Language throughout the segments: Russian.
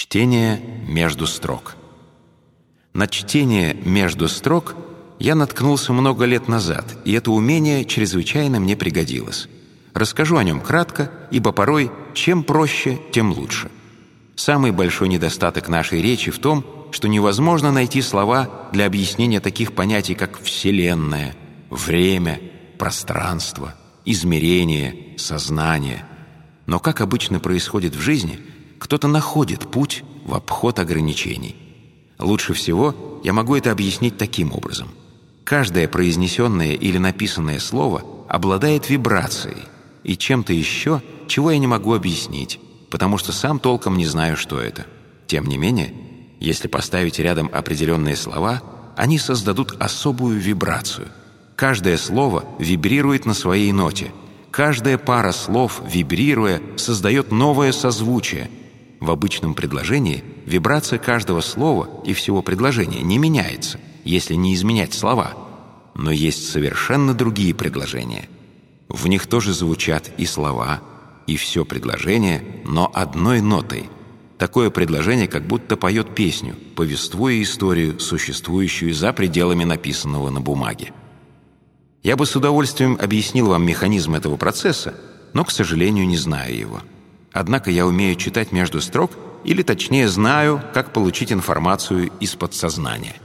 Чтение между строк. На чтение между строк я наткнулся много лет назад, и это умение чрезвычайно мне пригодилось. Расскажу о нем кратко, ибо порой чем проще, тем лучше. Самый большой недостаток нашей речи в том, что невозможно найти слова для объяснения таких понятий, как «вселенная», «время», «пространство», «измерение», «сознание». Но как обычно происходит в жизни – кто-то находит путь в обход ограничений. Лучше всего я могу это объяснить таким образом. Каждое произнесенное или написанное слово обладает вибрацией и чем-то еще, чего я не могу объяснить, потому что сам толком не знаю, что это. Тем не менее, если поставить рядом определенные слова, они создадут особую вибрацию. Каждое слово вибрирует на своей ноте. Каждая пара слов, вибрируя, создает новое созвучие – в обычном предложении вибрация каждого слова и всего предложения не меняется, если не изменять слова. Но есть совершенно другие предложения. В них тоже звучат и слова, и все предложение, но одной нотой. Такое предложение как будто поет песню, повествуя историю, существующую за пределами написанного на бумаге. Я бы с удовольствием объяснил вам механизм этого процесса, но, к сожалению, не знаю его. Однако я умею читать между строк, или точнее знаю, как получить информацию из подсознания.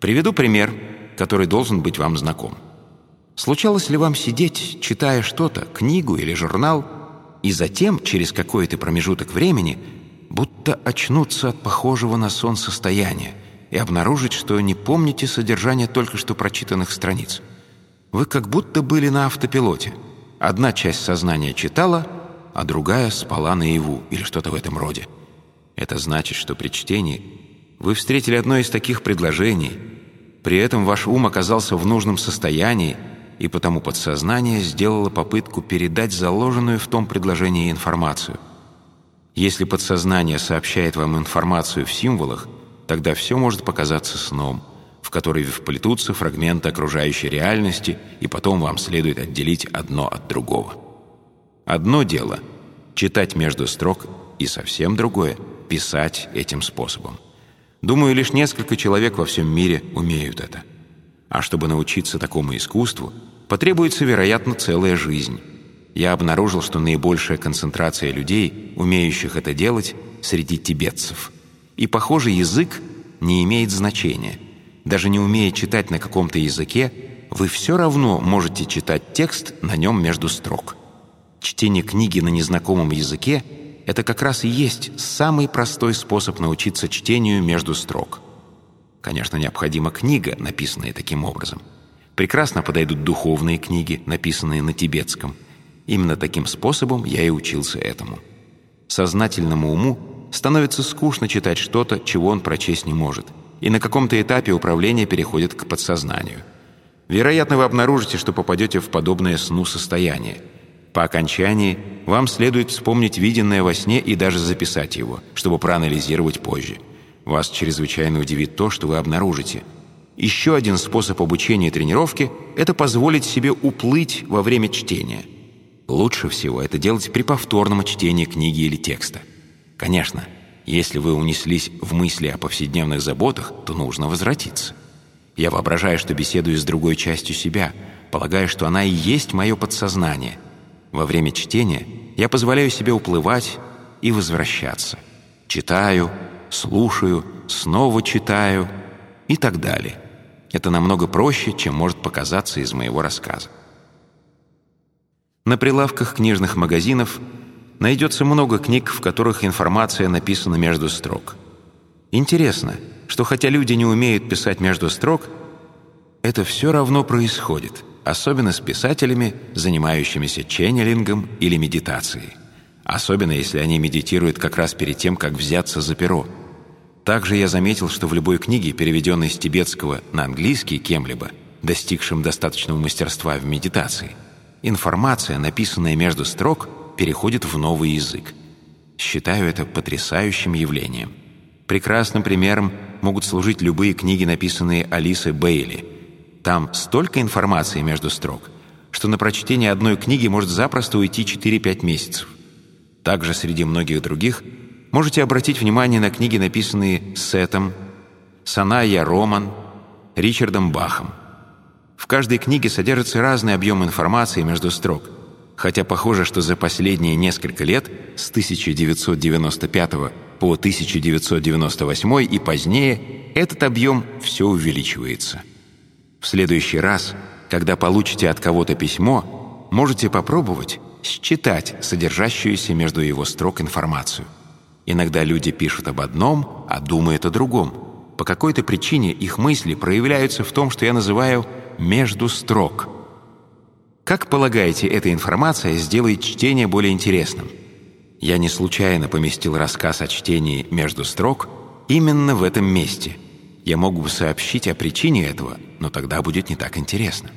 Приведу пример, который должен быть вам знаком. Случалось ли вам сидеть, читая что-то, книгу или журнал, и затем, через какой-то промежуток времени, будто очнуться от похожего на сон состояния и обнаружить, что не помните содержание только что прочитанных страниц? Вы как будто были на автопилоте. Одна часть сознания читала — а другая спала наяву или что-то в этом роде. Это значит, что при чтении вы встретили одно из таких предложений, при этом ваш ум оказался в нужном состоянии, и потому подсознание сделало попытку передать заложенную в том предложении информацию. Если подсознание сообщает вам информацию в символах, тогда все может показаться сном, в который вплетутся фрагменты окружающей реальности, и потом вам следует отделить одно от другого. Одно дело — читать между строк, и совсем другое — писать этим способом. Думаю, лишь несколько человек во всем мире умеют это. А чтобы научиться такому искусству, потребуется, вероятно, целая жизнь. Я обнаружил, что наибольшая концентрация людей, умеющих это делать, среди тибетцев. И, похоже, язык не имеет значения. Даже не умея читать на каком-то языке, вы все равно можете читать текст на нем между строк. Чтение книги на незнакомом языке — это как раз и есть самый простой способ научиться чтению между строк. Конечно, необходима книга, написанная таким образом. Прекрасно подойдут духовные книги, написанные на тибетском. Именно таким способом я и учился этому. Сознательному уму становится скучно читать что-то, чего он прочесть не может, и на каком-то этапе управления переходит к подсознанию. Вероятно, вы обнаружите, что попадете в подобное сну состояние — по окончании вам следует вспомнить виденное во сне и даже записать его, чтобы проанализировать позже. Вас чрезвычайно удивит то, что вы обнаружите. Еще один способ обучения и тренировки – это позволить себе уплыть во время чтения. Лучше всего это делать при повторном чтении книги или текста. Конечно, если вы унеслись в мысли о повседневных заботах, то нужно возвратиться. Я воображаю, что беседую с другой частью себя, полагая, что она и есть мое подсознание – во время чтения я позволяю себе уплывать и возвращаться. Читаю, слушаю, снова читаю и так далее. Это намного проще, чем может показаться из моего рассказа. На прилавках книжных магазинов найдется много книг, в которых информация написана между строк. Интересно, что хотя люди не умеют писать между строк, это все равно происходит – особенно с писателями, занимающимися ченнелингом или медитацией. Особенно, если они медитируют как раз перед тем, как взяться за перо. Также я заметил, что в любой книге, переведенной с тибетского на английский кем-либо, достигшим достаточного мастерства в медитации, информация, написанная между строк, переходит в новый язык. Считаю это потрясающим явлением. Прекрасным примером могут служить любые книги, написанные Алисой Бейли – там столько информации между строк, что на прочтение одной книги может запросто уйти 4-5 месяцев. Также среди многих других Можете обратить внимание на книги, написанные Сетом, Саная Роман, Ричардом Бахом. В каждой книге содержится разный объем информации между строк, хотя похоже, что за последние несколько лет, с 1995 по 1998 и позднее, этот объем все увеличивается. В следующий раз, когда получите от кого-то письмо, можете попробовать считать содержащуюся между его строк информацию. Иногда люди пишут об одном, а думают о другом. По какой-то причине их мысли проявляются в том, что я называю «между строк». Как полагаете, эта информация сделает чтение более интересным? Я не случайно поместил рассказ о чтении «между строк» именно в этом месте. Я мог бы сообщить о причине этого, но тогда будет не так интересно.